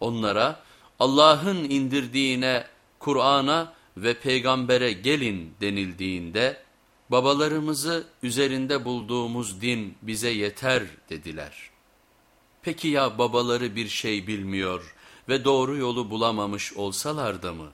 Onlara Allah'ın indirdiğine, Kur'an'a ve peygambere gelin denildiğinde babalarımızı üzerinde bulduğumuz din bize yeter dediler. Peki ya babaları bir şey bilmiyor ve doğru yolu bulamamış olsalar da mı?